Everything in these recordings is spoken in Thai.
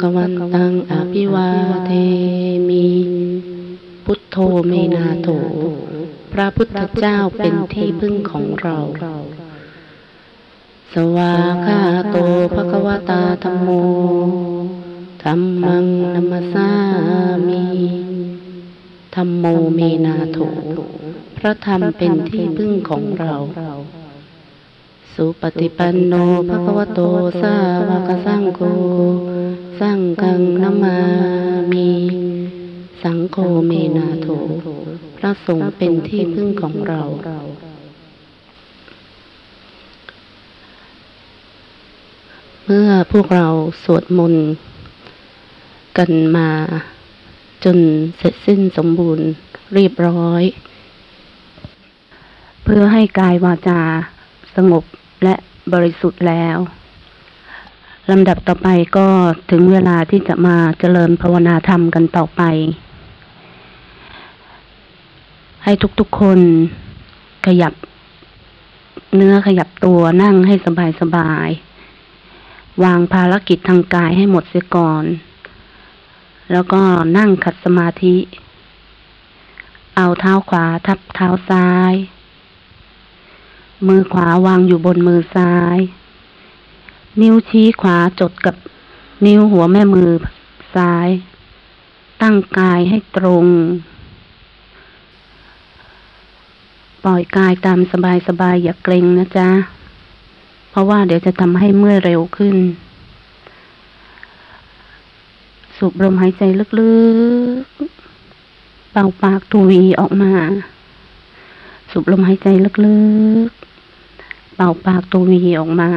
คะวาพุทธังภะคะวันตังอภิวาเทมิพุทโธเมนาโถพระพุทธเจ้าเป็นที่พึ่งของเรา สวากขาโตภะคะวะตาธัมโมธัมมังนะมัสสามิธัมโมเมนาโถพระธรรมเป็นที่พึ่งของเรา สุปฏิปันโนภะคะวะโตสาวกสังโฆ สังฆังนามามิสังโฆเมนาโถพระสงฆ์เป็นที่พึ่งของเรา เมื่อพวกเราสวดมนต์กันมาจนเสร็จสิ้นสมบูรณ์เรียบร้อย เพื่อให้กายวาจาสงบและบริสุทธิ์แล้ว ลำดับต่อไปก็ถึงเวลาที่จะมาเจริญภาวนาธรรมกันต่อไป ให้ทุกๆคนขยับเนื้อขยับตัวนั่งให้สบายๆ วางภารกิจทางกายให้หมดเสียก่อน แล้วก็นั่งขัดสมาธิ เอาเท้าขวาทับเท้าซ้าย มือขวาวางอยู่บนมือซ้าย นิ้วชี้ขวาจดกับนิ้วหัวแม่มือซ้าย ตั้งกายให้ตรง ปล่อยกายตามสบายๆอย่าเกร็งนะจ๊ะ เพราะว่าเดี๋ยวจะทำให้เมื่อยเร็วขึ้น สูบลมหายใจลึกๆ เป่าปากทูวีออกมา สูบลมหายใจลึกๆ เป่าปากตัววีออกมา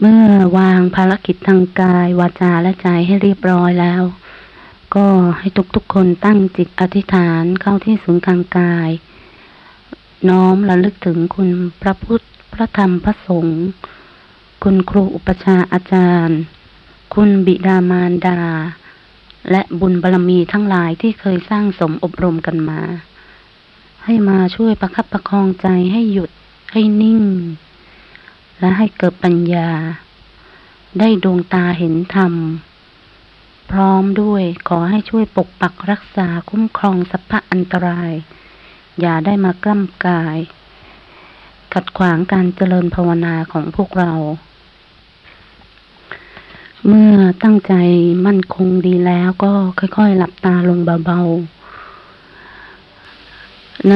เมื่อวางภารกิจทางกาย วาจาและใจให้เรียบร้อยแล้ว ก็ให้ทุกๆคนตั้งจิตอธิษฐานเข้าที่ศูนย์กลางกาย น้อมระลึกถึงคุณพระพุทธพระธรรมพระสงฆ์คุณครูอุปชาอาจารย์ คุณบิดามารดา และบุญบารรมีทั้งหลายที่เคยสร้างสมอบรมกันมา ให้มาช่วยประคับประคองใจให้หยุดให้นิ่ง และให้เกิดปัญญา ได้ดวงตาเห็นธรรม พร้อมด้วยขอให้ช่วยปกปักรักษาคุ้มครองสัพพะอันตราย อย่าได้มากล้ำกาย ขัดขวางการเจริญภาวนาของพวกเรา เมื่อตั้งใจมั่นคงดีแล้วก็ค่อยๆ หลับตาลงเบาๆ ใน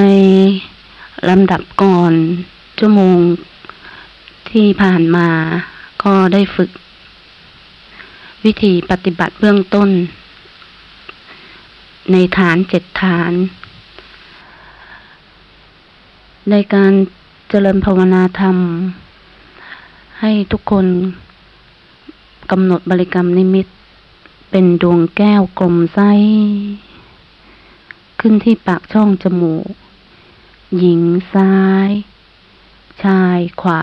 ลำดับก่อนชั่วโมง ที่ผ่านมาก็ได้ฝึก วิธีปฏิบัติเบื้องต้น ในฐานเจ็ดฐาน ในการเจริญภาวนาธรรม ให้ทุกคนกำหนดบริกรรมนิมิต เป็นดวงแก้วกลมไส้ขึ้นที่ปากช่องจมูก หญิงซ้าย ชายขวา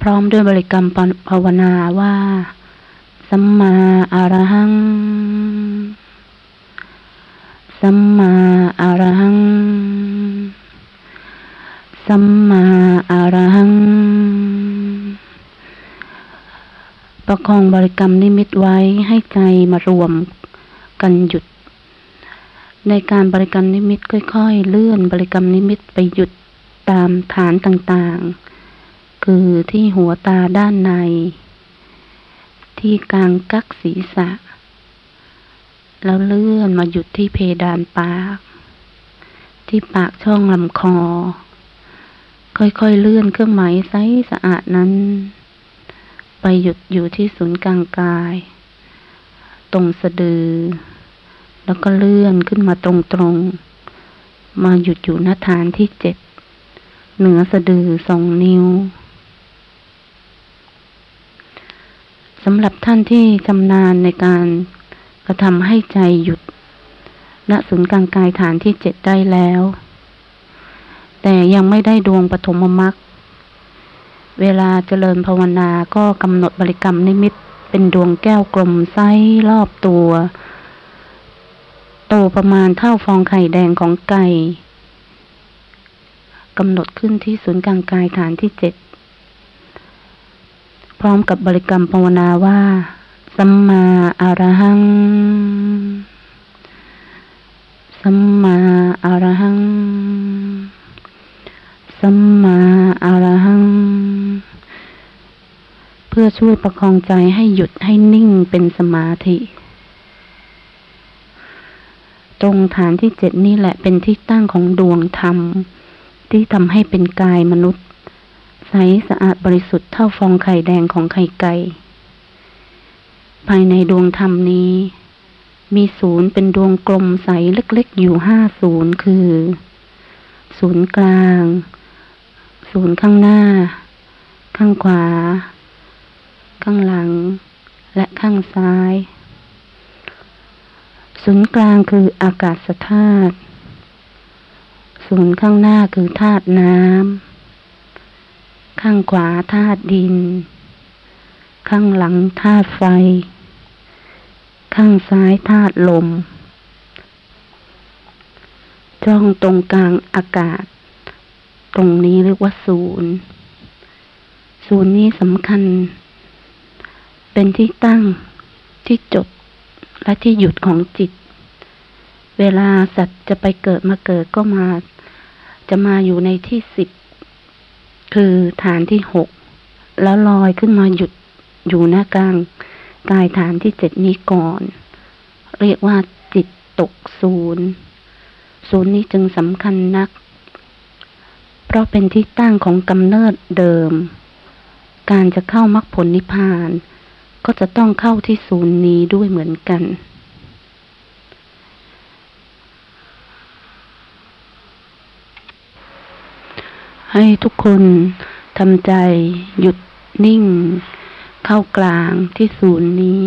พร้อมด้วยบริกรรมภาวนาว่า สัมมาอรหัง สัมมาอรหัง สัมมาอรหัง ประคองบริกรรมนิมิตไว้ให้ใจมารวมกันหยุด ในการบริกรรมนิมิตค่อย ๆ เลื่อนบริกรรมนิมิตไปหยุดตามฐานต่างๆ คือที่หัวตาด้านใน ที่กลางกักศีรษะ แล้วเลื่อนมาหยุดที่เพดานปาก ที่ปากช่องลำคอ ค่อยๆเลื่อนเครื่องหมายไซสะอาดนั้น ไปหยุดอยู่ที่ศูนย์กลางกาย ตรงสะดือ แล้วก็เลื่อนขึ้นมาตรงๆ มาหยุดอยู่หน้าฐานที่เจ็ดเหนือสะดือสองนิ้ว สำหรับท่านที่ชำนาญในการกระทำให้ใจหยุด ณศูนย์กลางกายฐานที่เจ็ดได้แล้ว แต่ยังไม่ได้ดวงปฐมมรรคเวลาเจริญภาวนาก็กำหนดบริกรรมนิมิตเป็นดวงแก้วกลมไส้รอบตัว โตประมาณเท่าฟองไข่แดงของไก่กำหนดขึ้นที่ศูนย์กลางกายฐานที่เจ็ด พร้อมกับบริกรรมภาวนาว่า สัมมาอารหัง สัมมาอารหัง สัมมาอารหัง เพื่อช่วยประคองใจให้หยุดให้นิ่งเป็นสมาธิ ตรงฐานที่เจ็ดนี่แหละเป็นที่ตั้งของดวงธรรม ที่ทำให้เป็นกายมนุษย์ ใสสะอาดบริสุทธิ์เท่าฟองไข่แดงของไข่ไก่ ภายในดวงธรรมนี้ มีศูนย์เป็นดวงกลมใสเล็กๆอยู่ห้าศูนย์คือ ศูนย์กลาง ศูนย์ข้างหน้า ข้างขวา ข้างหลัง และข้างซ้าย ศูนย์กลางคืออากาศธาตุศูนย์ข้างหน้าคือธาตุน้ำ ข้างขวาธาตุดิน ข้างหลังธาตุไฟ ข้างซ้ายธาตุลม จ้องตรงกลางอากาศ ตรงนี้เรียกว่าศูนย์ ศูนย์นี้สำคัญ เป็นที่ตั้งที่จบและที่หยุดของจิต เวลาสัตว์จะไปเกิดมาเกิดก็มา จะมาอยู่ในที่สิบ คือฐานที่หกแล้วลอยขึ้นมาหยุดอยู่หน้ากลางกายฐานที่เจ็ดนี้ก่อน เรียกว่าจิตตกศูนย์ศูนย์นี้จึงสำคัญนัก เพราะเป็นที่ตั้งของกำเนิดเดิม การจะเข้ามรรคผลนิพพาน ก็จะต้องเข้าที่ศูนย์นี้ด้วยเหมือนกัน ให้ทุกคนทำใจหยุดนิ่ง เข้ากลางที่ศูนย์นี้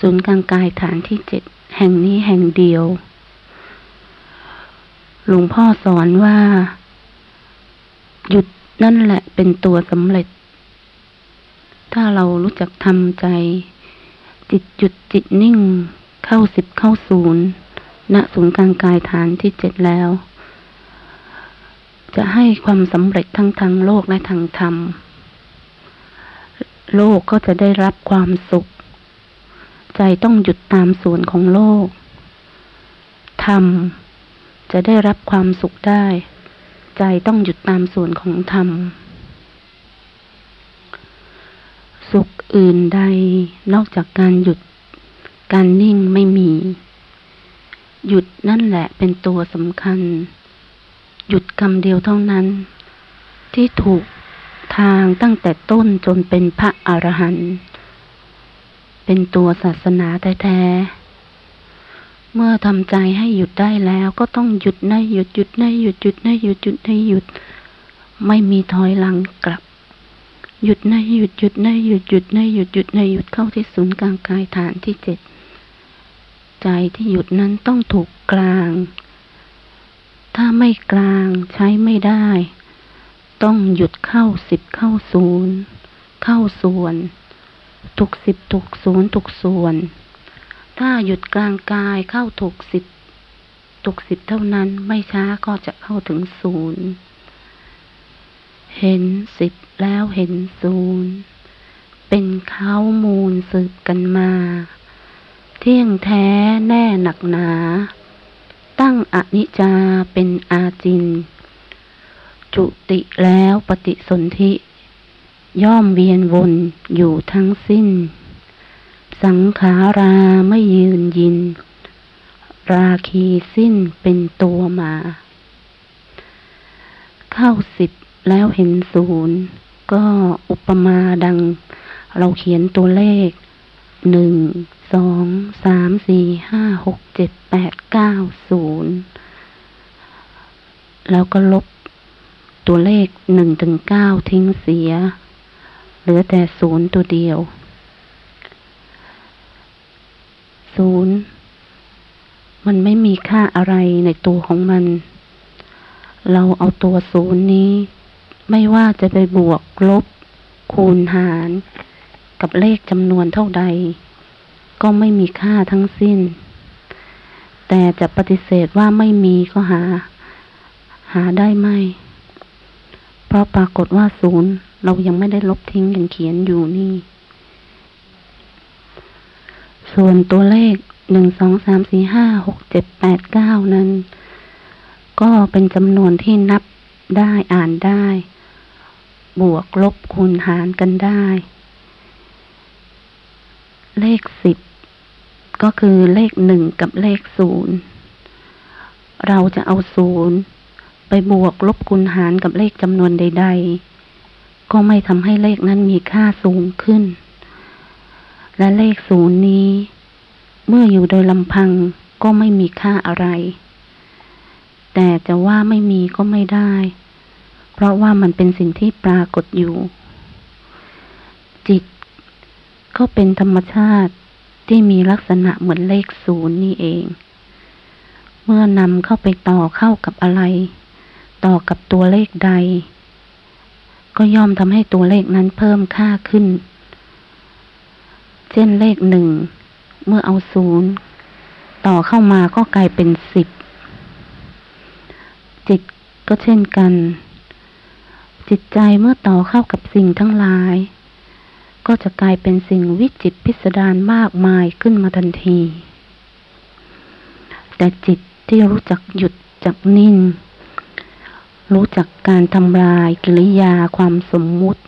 ศูนย์กลางกายฐานที่เจ็ดแห่งนี้แห่งเดียว หลวงพ่อสอนว่า หยุดนั่นแหละเป็นตัวสำเร็จ ถ้าเรารู้จักทำใจ จิตหยุดจิตนิ่ง เข้าสิบเข้าศูนย์ณศูนย์กลางกายฐานที่เจ็ดแล้ว จะให้ความสำเร็จทั้งทางโลกและทางธรรม โลกก็จะได้รับความสุข ใจต้องหยุดตามส่วนของโลก ธรรม จะได้รับความสุขได้ ใจต้องหยุดตามส่วนของธรรม สุขอื่นใดนอกจากการหยุดการนิ่งไม่มี หยุดนั่นแหละเป็นตัวสำคัญ หยุดคำเดียวเท่านั้น ที่ถูกทางตั้งแต่ต้นจนเป็นพระอรหันต์เป็นตัวศาสนาแท้ๆเมื่อทำใจให้หยุดได้แล้วก็ต้องหยุดในหยุดหยุดในหยุดหยุดในหยุดหยุดในหยุด ไม่มีถอยหลังกลับ หยุดในหยุดหยุดในหยุดหยุดในหยุดหยุดในหยุดเข้าที่ศูนย์กลางกายฐานที่เจ็ดใจที่หยุดนั้นต้องถูกกลาง ถ้าไม่กลางใช้ไม่ได้ ต้องหยุดเข้าสิบเข้าศูนย์เข้าส่วน ถูกสิบถูกศูนย์ถูกส่วน ถ้าหยุดกลางกายเข้าถูกสิบถูกสิบเท่านั้นไม่ช้าก็จะเข้าถึงศูนย์เห็นสิบแล้วเห็นศูนย์เป็นข้ามูลสืบกันมา เที่ยงแท้แน่หนักหนา ตั้งอนิจจาเป็นอาจิน จุติแล้วปฏิสนธิ ย่อมเวียนวนอยู่ทั้งสิ้น สังขาราไม่ยืนยิน ราคีสิ้นเป็นตัวมา เข้าสิบแล้วเห็นศูนย์ ก็อุปมาดัง เราเขียนตัวเลขหนึ่ง สองสามสี่ห้าหกเจ็ดแปดเก้าศูนย์แล้วก็ลบตัวเลขหนึ่งถึงเก้าทิ้งเสีย เหลือแต่ศูนย์ตัวเดียวศูนย์มันไม่มีค่าอะไรในตัวของมัน เราเอาตัวศูนย์นี้ ไม่ว่าจะไปบวกลบคูณหาร กับเลขจำนวนเท่าใด ก็ไม่มีค่าทั้งสิ้น แต่จะปฏิเสธว่าไม่มีก็หา หาได้ไหมเพราะปรากฏว่าศูนย์เรายังไม่ได้ลบทิ้งยังเขียนอยู่นี่ ส่วนตัวเลขหนึ่งสองสามสี่ห้าหกเจ็ดแปดเก้านั้น ก็เป็นจำนวนที่นับได้อ่านได้ บวกลบคูณหารกันได้ เลขสิบ ก็คือเลขหนึ่งกับเลขศูนย์เราจะเอาศูนย์ไปบวกลบคูณหารกับเลขจำนวนใด ๆ ก็ไม่ทำให้เลขนั้นมีค่าสูงขึ้น และเลขศูนย์นี้ เมื่ออยู่โดยลำพังก็ไม่มีค่าอะไร แต่จะว่าไม่มีก็ไม่ได้ เพราะว่ามันเป็นสิ่งที่ปรากฏอยู่ จิต ก็เป็นธรรมชาติ ที่มีลักษณะเหมือนเลขศูนย์นี่เอง เมื่อนำเข้าไปต่อเข้ากับอะไร ต่อกับตัวเลขใด ก็ย่อมทำให้ตัวเลขนั้นเพิ่มค่าขึ้น เช่นเลขหนึ่ง เมื่อเอาศูนย์ต่อเข้ามาก็กลายเป็นสิบจิตก็เช่นกัน จิตใจเมื่อต่อเข้ากับสิ่งทั้งหลาย ก็จะกลายเป็นสิ่งวิจิตพิสดารมากมายขึ้นมาทันที แต่จิตที่รู้จักหยุดจักนิ่ง รู้จักการทำลายกิริยาความสมมุติ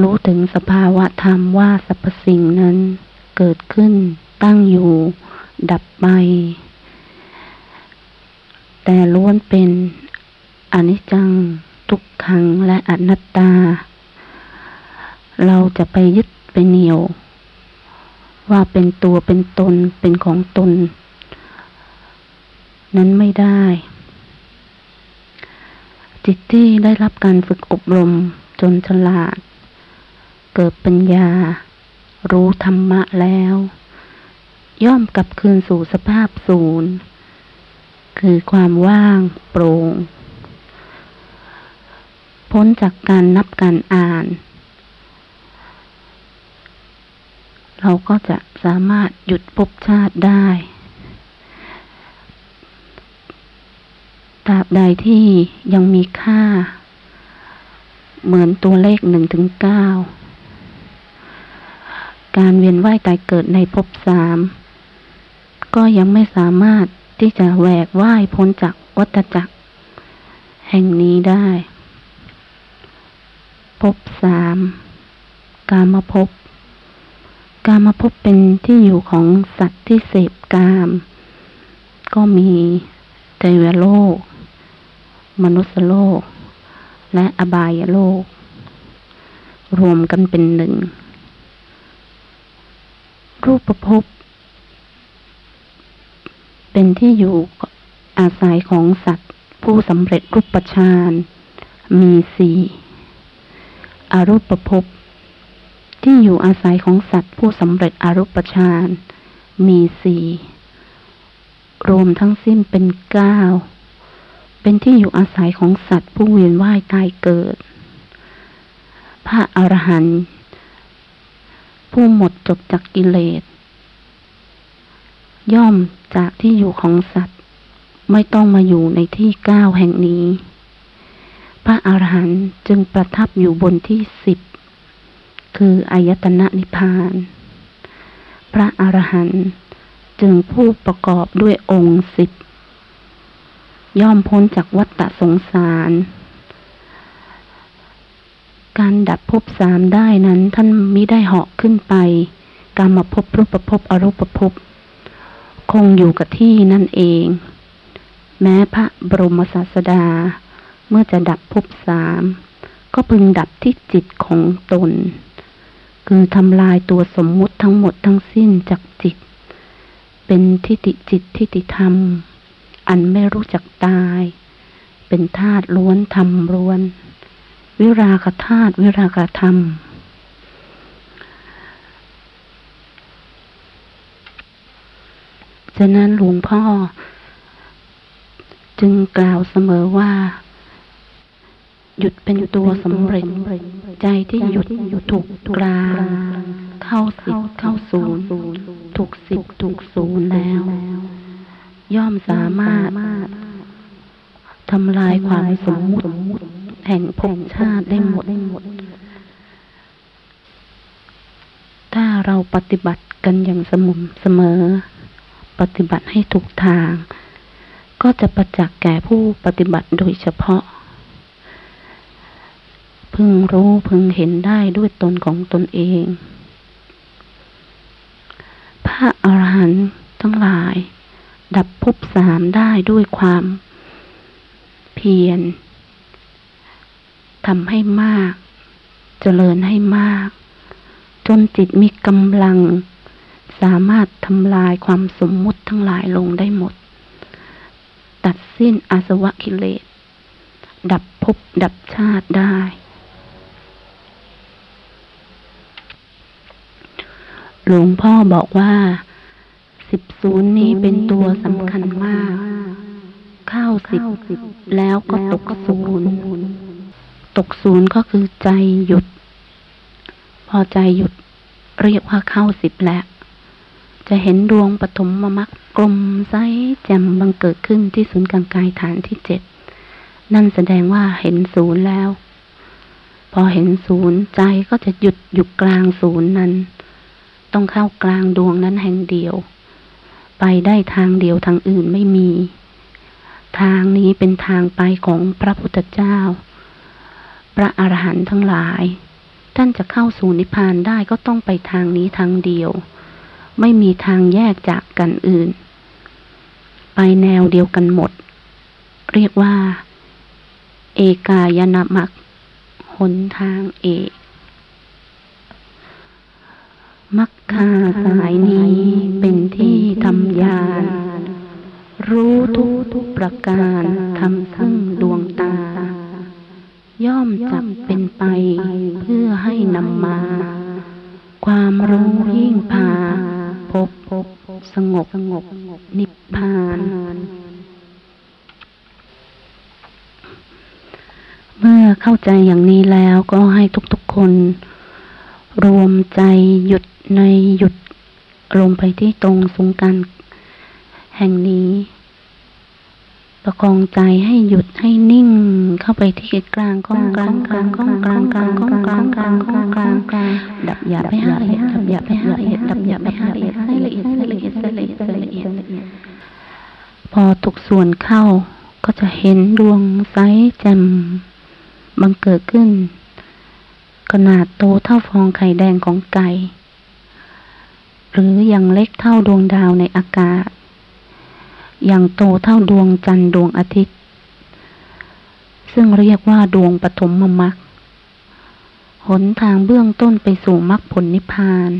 รู้ถึงสภาวะธรรมว่าสรรพสิ่งนั้นเกิดขึ้นตั้งอยู่ ดับไป แต่ล้วนเป็นอนิจจัง ทุกขังและอนัตตา เราจะไปยึดไปเหนียว ว่าเป็นตัวเป็นตนเป็นของตน นั้นไม่ได้ จิตที่ได้รับการฝึกอบรมจนฉลาด เกิดปัญญา รู้ธรรมะแล้ว ย่อมกลับคืนสู่สภาพศูนย์ คือความว่างโปร่งพ้นจากการนับการอ่าน เราก็จะสามารถหยุดภพชาติได้ตราบใดที่ยังมีค่า เหมือนตัวเลขหนึ่งถึงเก้าการเวียนว่ายตายเกิดในภพสามก็ยังไม่สามารถที่จะแหวกว่ายพ้นจากวัฏจักร แห่งนี้ได้ภพสามกามภพ กามภพบเป็นที่อยู่ของสัตว์ที่เสพกาม ก็มีเทวโลก มนุษยโลก และอบายโลก รวมกันเป็นหนึ่ง รูปภพเป็นที่อยู่อาศัยของสัตว์ผู้สำเร็จรูปฌานมีสี่อารูปภพ ที่อยู่อาศัยของสัตว์ผู้สำเร็จอารูปฌานมีสี่รวมทั้งสิ้นเป็นเก้าเป็นที่อยู่อาศัยของสัตว์ผู้เวียนว่ายตายเกิด พระอรหันต์ผู้หมดจบจากกิเลส ย่อมจากที่อยู่ของสัตว์ไม่ต้องมาอยู่ในที่เก้าแห่งนี้ พระอรหันต์จึงประทับอยู่บนที่สิบ คืออายตนะนิพพาน พระอรหันต์จึงผู้ประกอบด้วยองค์สิบย่อมพ้นจากวัฏสงสาร การดับภพสามได้นั้นท่านมิได้เหาะขึ้นไปการมาพบรูปภพอรูปภพคงอยู่กับที่นั่นเอง แม้พระบรมศาสดา เมื่อจะดับภพสามก็พึงดับที่จิตของตน คือทำลายตัวสมมุติทั้งหมดทั้งสิ้นจากจิต เป็นทิฏฐิจิตทิฏฐิธรรม อันไม่รู้จักตาย เป็นธาตุล้วนธรรมล้วน วิราคธาตุวิราคธรรมฉะนั้นหลวงพ่อ จึงกล่าวเสมอว่า หยุดเป็นตัวสำเร็จ ใจที่หยุดอยู่ถูกกลางเข้าสิบเข้าศูนย์ถูกสิบถูกศูนย์แล้ว ย่อมสามารถทำลายความสมมุติแห่งภพชาติได้หมด ถ้าเราปฏิบัติกันอย่างสม่ำเสมอ ปฏิบัติให้ถูกทาง ก็จะประจักษ์แก่ผู้ปฏิบัติโดยเฉพาะ พึงรู้พึงเห็นได้ด้วยตนของตนเอง พระอรหันต์ทั้งหลาย ดับภพสามได้ด้วยความเพียรทำให้มาก เจริญให้มาก จนจิตมีกำลัง สามารถทำลายความสมมุติทั้งหลายลงได้หมด ตัดสิ้นอาสวะกิเลสดับภพดับชาติได้ หลวงพ่อบอกว่า สิบศูนย์นี้เป็นตัวสำคัญมาก เข้าสิบแล้วก็ตกศูนย์ตกศูนย์ก็คือใจหยุด พอใจหยุดเรียกว่าเข้าสิบแล้ว จะเห็นดวงปฐมมมักกลมใสแจ่มบังเกิดขึ้นที่ศูนย์กลางกายฐานที่เจ็ด นั่นแสดงว่าเห็นศูนย์แล้ว พอเห็นศูนย์ใจก็จะหยุดอยู่กลางศูนย์นั้น ต้องเข้ากลางดวงนั้นแห่งเดียว ไปได้ทางเดียวทางอื่นไม่มี ทางนี้เป็นทางไปของพระพุทธเจ้า พระอรหันต์ทั้งหลาย ท่านจะเข้าสู่นิพพานได้ก็ต้องไปทางนี้ทางเดียว ไม่มีทางแยกจากกันอื่น ไปแนวเดียวกันหมด เรียกว่า เอกายนามักหนทางเอก มักคาสายนี้เป็นที่ทำยานรู้ทุกทุกประการทำซึ่งดวงตา ย่อมจับเป็นไปเพื่อให้นำมา ความรู้ยิ่งพา พบพบสงบสงบนิพพานเมื่อเข้าใจอย่างนี้แล้วก็ให้ทุกๆคน รวมใจหยุดในหยุดลงไปที่ตรงสูงกันแห่งนี้ ประคองใจให้หยุดให้นิ่งเข้าไปที่กลางก้องกลางกลางก้องกลางกลางก้องกลางกลางก้องกลางกลางดับหยาบให้ละเอียดดับหยาบให้ละเอียดดับหยาบให้ละเอียดให้ละเอียดให้ละเอียดให้ละเอียดให้ละเอียดพอทุกส่วนเข้าก็จะเห็นดวงใสแจ่มบังเกิดขึ้น ขนาดโตเท่าฟองไข่แดงของไก่ หรืออย่างเล็กเท่าดวงดาวในอากาศ อย่างโตเท่าดวงจันทร์ดวงอาทิตย์ ซึ่งเรียกว่าดวงปฐมมรรคหนทางเบื้องต้นไปสู่มรรคผลนิพพาน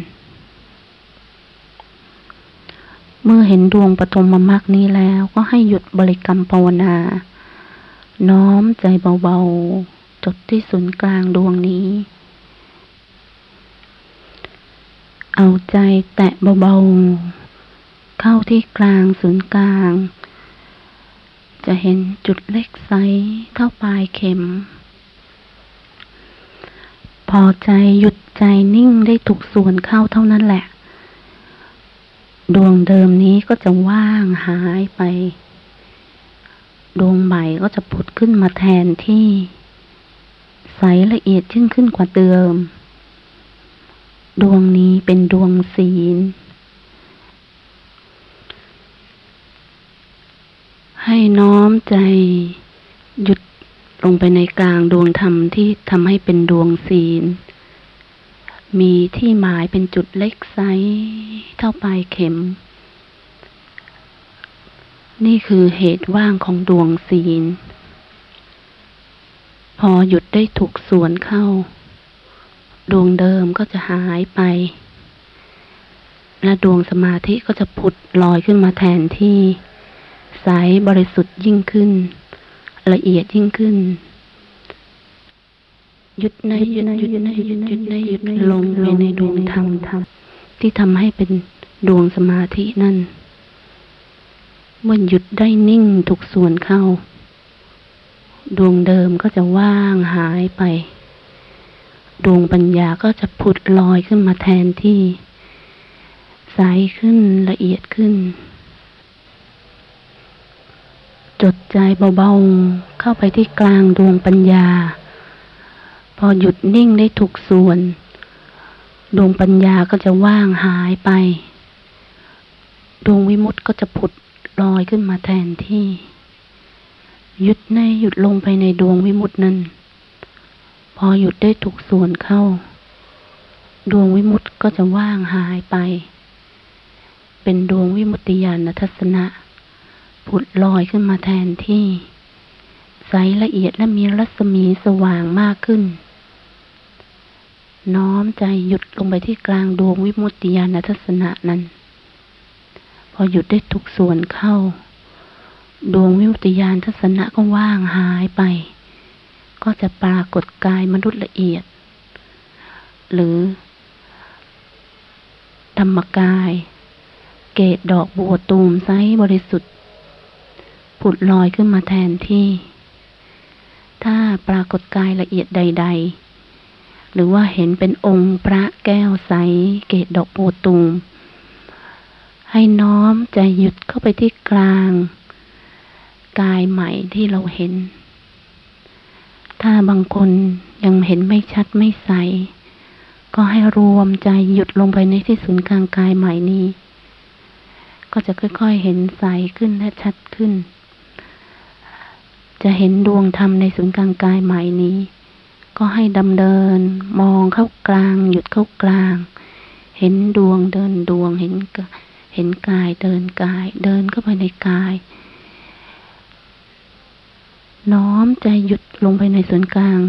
เมื่อเห็นดวงปฐมมรรคนี้แล้วก็ให้หยุดบริกรรมภาวนา น้อมใจเบาๆ จดที่ศูนย์กลางดวงนี้ เอาใจแตะเบาๆ เข้าที่กลางศูนย์กลาง จะเห็นจุดเล็กไซเท่าปลายเข็ม พอใจหยุดใจนิ่งได้ถูกส่วนเข้าเท่านั้นแหละ ดวงเดิมนี้ก็จะว่างหายไป ดวงใหม่ก็จะผุดขึ้นมาแทนที่ ใสละเอียดยิ่งขึ้นกว่าเดิม ดวงนี้เป็นดวงศีล ให้น้อมใจหยุดลงไปในกลางดวงธรรมที่ทำให้เป็นดวงศีล มีที่หมายเป็นจุดเล็กไซเท่าปลายเข็ม นี่คือเหตุว่างของดวงศีล พอหยุดได้ถูกส่วนเข้า ดวงเดิมก็จะหายไป และดวงสมาธิก็จะผุดลอยขึ้นมาแทนที่ใสบริสุทธิ์ยิ่งขึ้น ละเอียดยิ่งขึ้นหยุดในหยุดหยุดในหยุดหยุดในหยุดลงไปในดวงธรรมที่ทำให้เป็นดวงสมาธินั่นเมื่อหยุดได้นิ่งถูกส่วนเข้า ดวงเดิมก็จะว่างหายไป ดวงปัญญาก็จะผุดลอยขึ้นมาแทนที่ใสขึ้นละเอียดขึ้น จดใจเบาๆเข้าไปที่กลางดวงปัญญา พอหยุดนิ่งได้ถูกส่วน ดวงปัญญาก็จะว่างหายไป ดวงวิมุตติก็จะผุดลอยขึ้นมาแทนที่หยุดในหยุดลงไปในดวงวิมุตตินั้น พอหยุดได้ถูกส่วนเข้า ดวงวิมุตติก็จะว่างหายไป เป็นดวงวิมุตติญาณทัศนะผุดลอยขึ้นมาแทนที่ ใสละเอียดและมีรัศมีสว่างมากขึ้น น้อมใจหยุดลงไปที่กลางดวงวิมุตติญาณทัศนะนั้น พอหยุดได้ทุกส่วนเข้า ดวงวิมุตติญาณทัศนะก็ว่างหายไป ก็จะปรากฏกายมนุษย์ละเอียด หรือ ธรรมกาย เกตดอกบัวตูมไซบริสุทธิ์ ผุดลอยขึ้นมาแทนที่ ถ้าปรากฏกายละเอียดใด ๆ หรือว่าเห็นเป็นองค์พระแก้วใสเกตดอกบัวตูม ให้น้อมใจหยุดเข้าไปที่กลาง กายใหม่ที่เราเห็น ถ้าบางคนยังเห็นไม่ชัดไม่ใส ก็ให้รวมใจหยุดลงไปในที่ศูนย์กลางกายใหม่นี้ ก็จะค่อยๆเห็นใสขึ้นและชัดขึ้น จะเห็นดวงธรรมในศูนย์กลางกายใหม่นี้ ก็ให้ดำเดิน มองเข้ากลาง หยุดเข้ากลาง เห็นดวงเดินดวงเห็นเห็นกายเดินกาย เดินเข้าไปในกาย น้อมใจหยุดลงไปในส่วนกลาง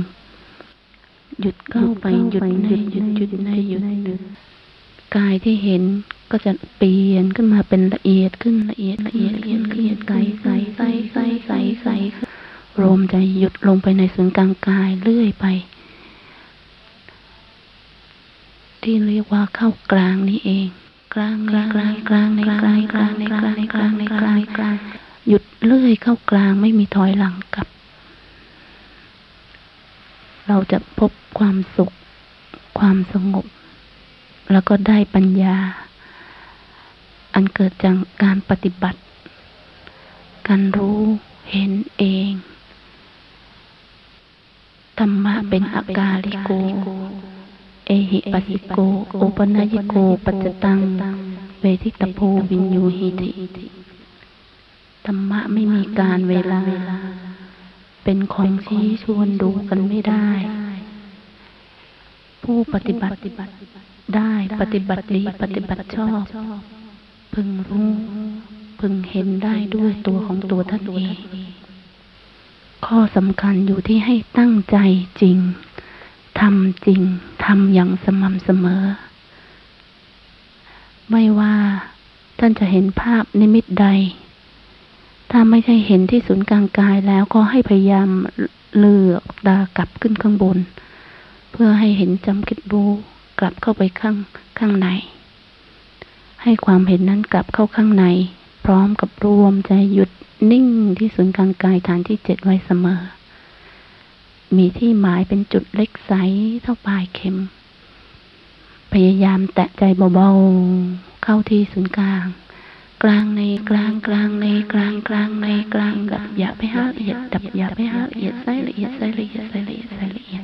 หยุดเข้าไปหยุดในหยุดหยุดในหยุดหยุดกายที่เห็นก็จะเปลี่ยนขึ้นมาเป็นละเอียดขึ้นละเอียดละเอียดละเอียดละเอียดใสใสใสใสใสใสรวมใจหยุดลงไปในส่วนกลางกายเรื่อยไป ที่เรียกว่าเข้ากลางนี้เอง กลางในกลางกลางในกลางกลางในกลางในกลางในกลางกลาง หยุดเลื่อยเข้ากลางไม่มีถอยหลังกลับ เราจะพบความสุข ความสงบ แล้วก็ได้ปัญญา อันเกิดจากการปฏิบัติ การรู้เห็นเองธรรมะเป็นอากาลิโก เอหิปัสสิโก โอปนายโก ปัจจตัง เวทิตโพวินยูหิติ ธรรมะไม่มีการเวลา เป็นของชี้ชวนดูกันไม่ได้ ผู้ปฏิบัติได้ปฏิบัติดีปฏิบัติชอบ พึงรู้พึงเห็นได้ด้วยตัวของตัวท่านเอง ข้อสำคัญอยู่ที่ให้ตั้งใจจริงทำจริงทำอย่างสม่ำเสมอ ไม่ว่าท่านจะเห็นภาพนิมิตใด ถ้าไม่ใช่เห็นที่ศูนย์กลางกายแล้วก็ให้พยายามเลือกตากลับขึ้นข้างบน เพื่อให้เห็นจำคิดรู้กลับเข้าไปข้างข้างใน ให้ความเห็นนั้นกลับเข้าข้างใน พร้อมกับรวมใจหยุดนิ่งที่ศูนย์กลางกายฐานที่เจ็ดไว้เสมอ มีที่หมายเป็นจุดเล็กใสเท่าปลายเข็ม พยายามแตะใจเบาๆ เข้าที่ศูนย์กลาง กลางในกลางกลางในกลางกลางในกลางดับอย่าไปหาละเอียดดับอย่าไปหาละเอียดใส่ละเอียดใส่ละเอียดใส่ละเอียดใส่ละเอียด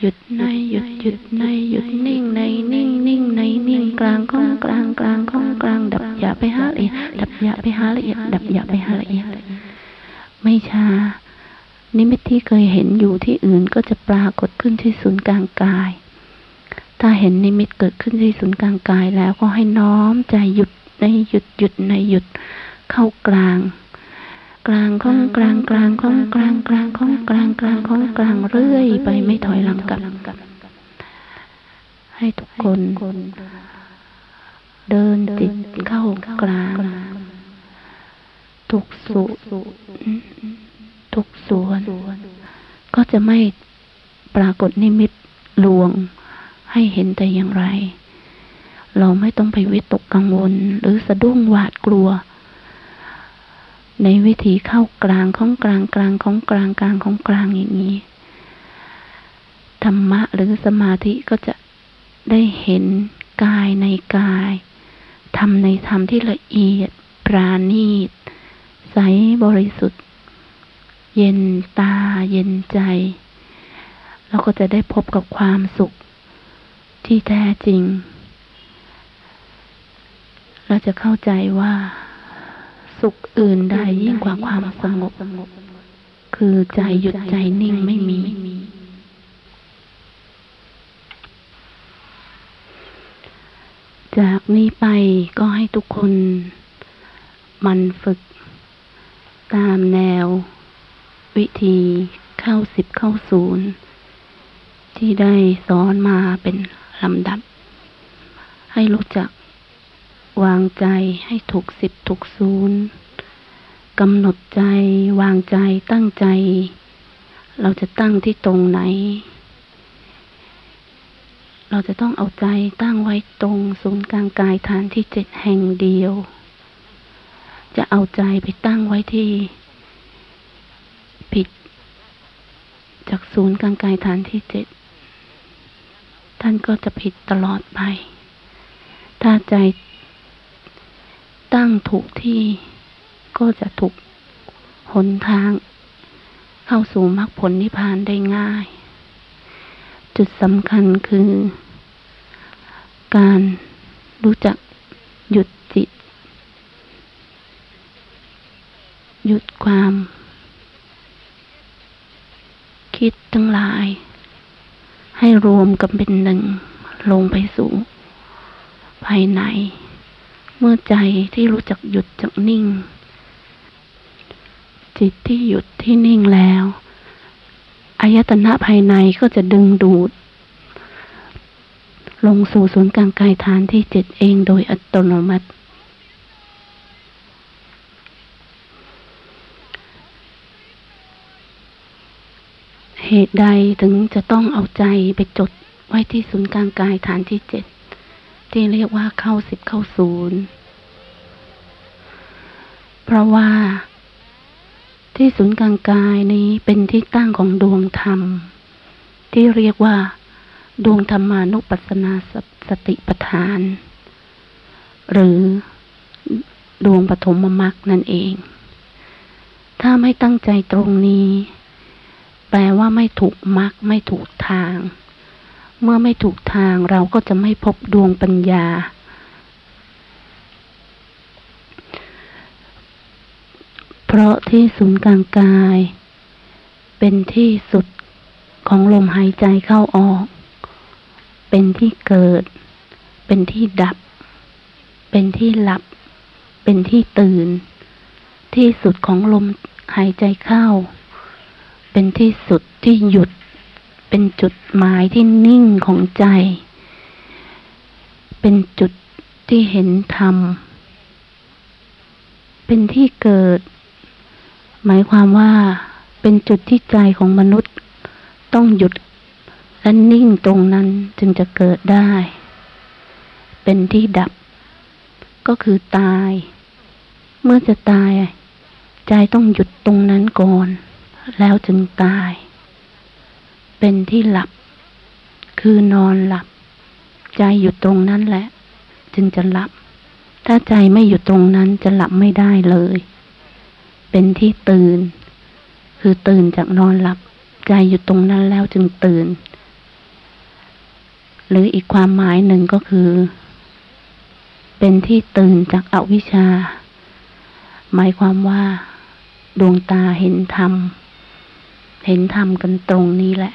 หยุดในหยุดหยุดในหยุดนิ่งในนิ่งนิ่งในนิ่งกลางของกลางกลางของกลางดับอย่าไปหาละเอียดดับอย่าไปหาละเอียดดับอย่าไปหาละเอียดไม่ช้านิมิตที่เคยเห็นอยู่ที่อื่นก็จะปรากฏขึ้นที่ศูนย์กลางกาย ถ้าเห็นนิมิตเกิดขึ้นที่ศูนย์กลางกายแล้วก็ให้น้อมใจหยุด ในหยุดหยุดในหยุด เข้ากลาง กลางข้องกลางกลางข้องกลางกลางข้องกลางกลางข้องกลางเรื่อย ไปไม่ถอยหลังกลับ ให้ทุกคน เดินจิตเข้ากลาง ทุกสุทุกส่วน ก็จะไม่ปรากฏนิมิตลวงให้เห็นแต่อย่างไร เราไม่ต้องไปวิตกกังวล หรือสะดุ้งหวาดกลัว ในวิธีเข้ากลางของกลางกลางของกลางกลางของกลางอย่างนี้ธรรมะหรือสมาธิก็จะได้เห็นกายในกายธรรมในธรรมที่ละเอียด ปราณีต ใสบริสุทธิ์ เย็นตาเย็นใจ เราก็จะได้พบกับความสุขที่แท้จริง เราจะเข้าใจว่า สุขอื่นใดยิ่งกว่าความสงบ คือใจหยุดใจนิ่งไม่มี จากนี้ไปก็ให้ทุกคนมันฝึก ตามแนว วิธีเข้าสิบเข้าศูนย์ ที่ได้สอนมาเป็นลำดับ ให้รู้จัก วางใจให้ถูกสิบถูกศูนย์กำหนดใจวางใจตั้งใจ เราจะตั้งที่ตรงไหน เราจะต้องเอาใจตั้งไว้ตรงศูนย์กลางกายฐานที่เจ็ดแห่งเดียว จะเอาใจไปตั้งไว้ที่ ผิด จากศูนย์กลางกายฐานที่เจ็ดท่านก็จะผิดตลอดไป ถ้าใจ ตั้งถูกที่ก็จะถูกหนทาง เข้าสู่มรรคผลนิพพานได้ง่าย จุดสำคัญคือ การรู้จักหยุดจิต หยุดความ คิดทั้งหลาย ให้รวมกันเป็นหนึ่ง ลงไปสู่ ภายใน เมื่อใจที่รู้จักหยุดจักนิ่ง จิตที่หยุดที่นิ่งแล้วอายตนะภายในก็จะดึงดูด ลงสู่ศูนย์กลางกายฐานที่เจ็ดเองโดยอัตโนมัติ เหตุใดถึงจะต้องเอาใจไปจดไว้ที่ศูนย์กลางกายฐานที่เจ็ด ที่เรียกว่าเข้าสิบเข้าศูนย์เพราะว่า ที่ศูนย์กลางกายนี้เป็นที่ตั้งของดวงธรรม ที่เรียกว่า ดวงธรรมานุปัสสนาสสติปัฏฐาน หรือดวงปฐมมรรคนั่นเอง ถ้าไม่ตั้งใจตรงนี้ แปลว่าไม่ถูกมรรคไม่ถูกทาง เมื่อไม่ถูกทางเราก็จะไม่พบดวงปัญญา เพราะที่ศูนย์กลางกาย เป็นที่สุดของลมหายใจเข้าออก เป็นที่เกิด เป็นที่ดับ เป็นที่หลับ เป็นที่ตื่น ที่สุดของลมหายใจเข้า เป็นที่สุดที่หยุด เป็นจุดหมายที่นิ่งของใจ เป็นจุดที่เห็นธรรม เป็นที่เกิด หมายความว่าเป็นจุดที่ใจของมนุษย์ต้องหยุดและนิ่งตรงนั้นจึงจะเกิดได้ เป็นที่ดับ ก็คือตาย เมื่อจะตาย ใจต้องหยุดตรงนั้นก่อน แล้วจึงตาย เป็นที่หลับ คือนอนหลับ ใจอยู่ตรงนั้นแหละ จึงจะหลับ ถ้าใจไม่อยู่ตรงนั้นจะหลับไม่ได้เลย เป็นที่ตื่น คือตื่นจากนอนหลับ ใจอยู่ตรงนั้นแล้วจึงตื่น หรืออีกความหมายหนึ่งก็คือ เป็นที่ตื่นจากอวิชชา หมายความว่า ดวงตาเห็นธรรมเห็นธรรมกันตรงนี้แหละ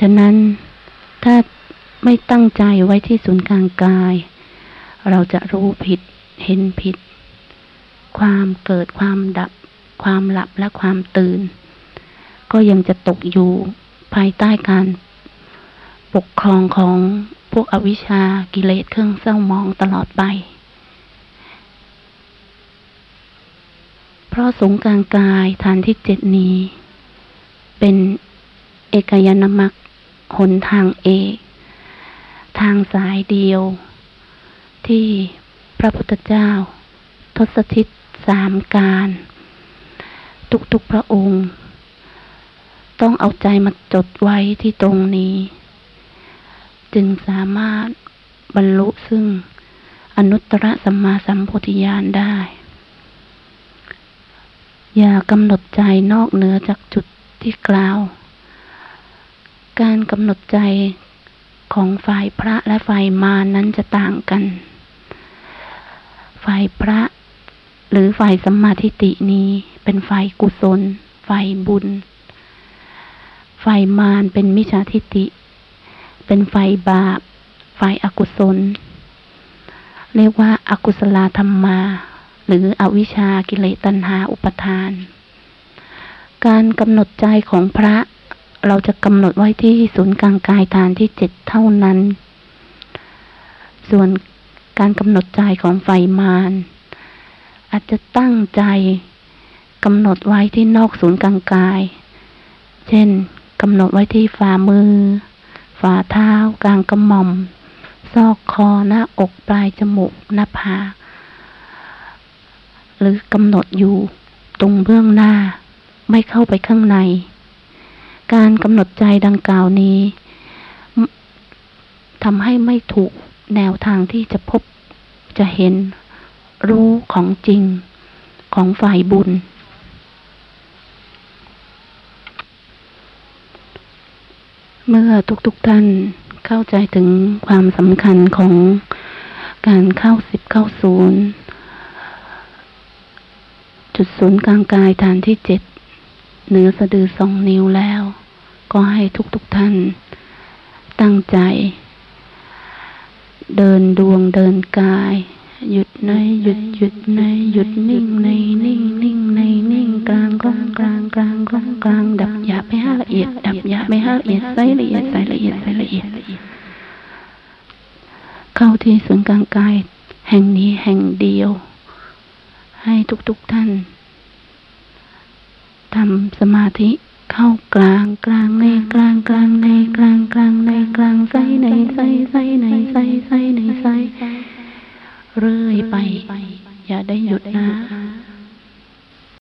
ฉะนั้นถ้าไม่ตั้งใจไว้ที่ศูนย์กลางกาย เราจะรู้ผิดเห็นผิด ความเกิดความดับ ความหลับและความตื่น ก็ยังจะตกอยู่ภายใต้การปกครองของพวกอวิชชากิเลสเครื่องเศร้ามองตลอดไป เพราะสงกลางกายฐานที่เจ็ดนี้ เป็นเอกยนามัก หนทางเอกทางสายเดียว ที่พระพุทธเจ้า ทศทิศสามการ ทุกๆพระองค์ ต้องเอาใจมาจดไว้ที่ตรงนี้ จึงสามารถบรรลุซึ่งอนุตตรสัมมาสัมโพธิญาณได้ อย่ากำหนดใจนอกเหนือจากจุดที่กล่าว การกำหนดใจของฝ่ายพระและฝ่ายมารนั้นจะต่างกัน ฝ่ายพระ หรือฝ่ายสัมมาทิฏฐินี้เป็นฝ่ายกุศล ฝ่ายบุญ ฝ่ายมารเป็นมิจฉาทิฏฐิ เป็นฝ่ายบาป ฝ่ายอกุศล เรียกว่าอากุศลธรรมมา หรืออวิชชากิเลสตัณหาอุปทาน การกำหนดใจของพระ เราจะกำหนดไว้ที่ศูนย์กลางกายฐานที่เจ็ดเท่านั้น ส่วนการกำหนดใจของไฟมารอาจจะตั้งใจกำหนดไว้ที่นอกศูนย์กลางกาย เช่นกำหนดไว้ที่ฝ่ามือ ฝ่าเท้า กลางกระหม่อม ซอกคอหน้าอกปลายจมูกหน้าผากหรือกำหนดอยู่ตรงเบื้องหน้าไม่เข้าไปข้างใน การกำหนดใจดังกล่าวนี้ทำให้ไม่ถูกแนวทางที่จะพบจะเห็นรู้ของจริงของฝ่ายบุญ เมื่อทุกๆทท่านเข้าใจถึงความสำคัญของการเข้าสิบเข้าศูนย์จุดศูนย์กลางกายฐานที่เจ็ด เหนือสะดือสองนิ้วแล้ว ก็ให้ทุกๆทท่าน ตั้งใจ เดินดวงเดินกาย หยุดในหยุดหยุดในหยุดนิ่งในนิ่งนิ่งในนิ่งกลางกลางกลางกลางกลางกลางดับหยาบไม่ห้าละเอียด ดับหยาบไม่ห้าละเอียดใสละเอียดใสละเอียดใสละเอียดเข้าที่ศูนย์กลางกาย แห่งนี้แห่งเดียว ให้ทุกๆทท่าน ทำสมาธิเข้ากลางกลางในกลางกลางในกลางกลางในกลางใสในใสใสในใสใสในใสเรื่อยไป อย่าได้หยุดนะ